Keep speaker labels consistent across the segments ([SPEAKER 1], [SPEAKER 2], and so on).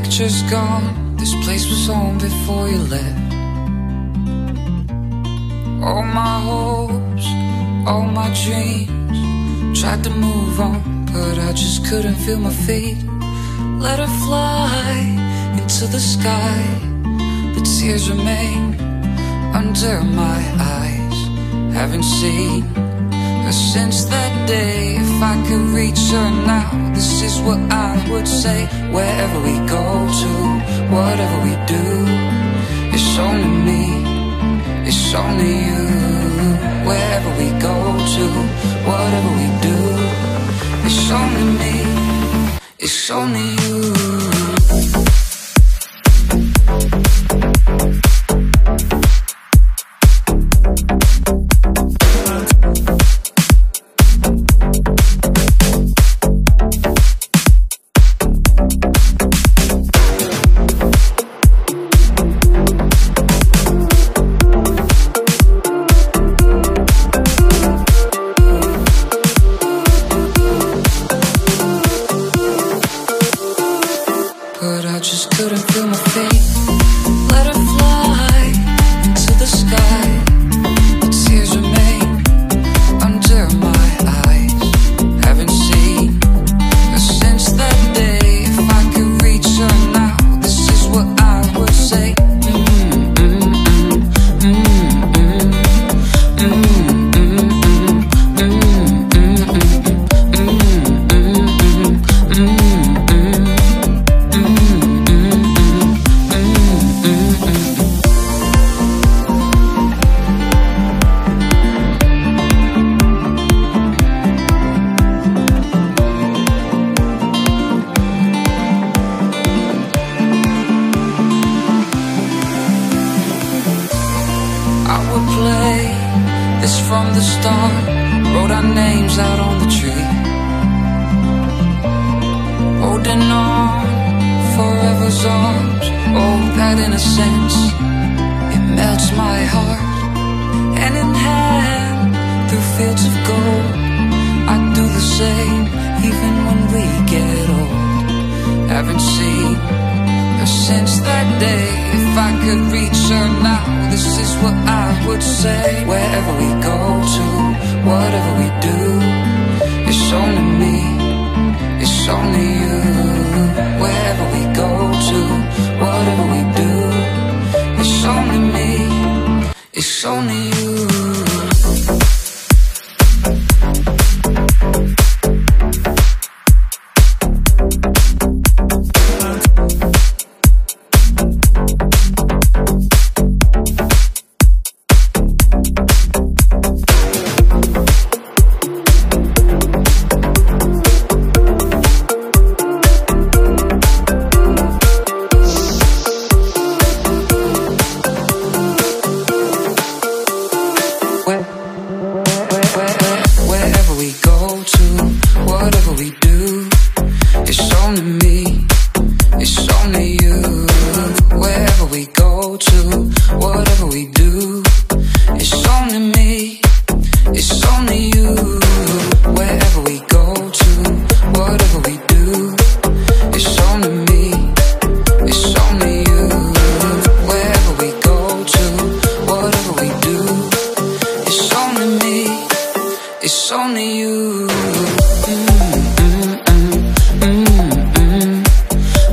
[SPEAKER 1] picture's gone. This place was home before you left. All my hopes, all my dreams. Tried to move on, but I just couldn't feel my feet. Let her fly into the sky. The tears remain under my eyes. Haven't seen since that day. If I could reach her now, this is what I would say. Wherever we go to, whatever we do, it's only me, it's only you. Wherever we go to, whatever we do, it's only me, it's only you. Couldn't feel I would play this from the start. Wrote our names out on the tree. Holding on, forever's arms. Oh, that innocence, it melts my heart. Hand in hand, through fields of gold. Say.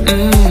[SPEAKER 1] Mm.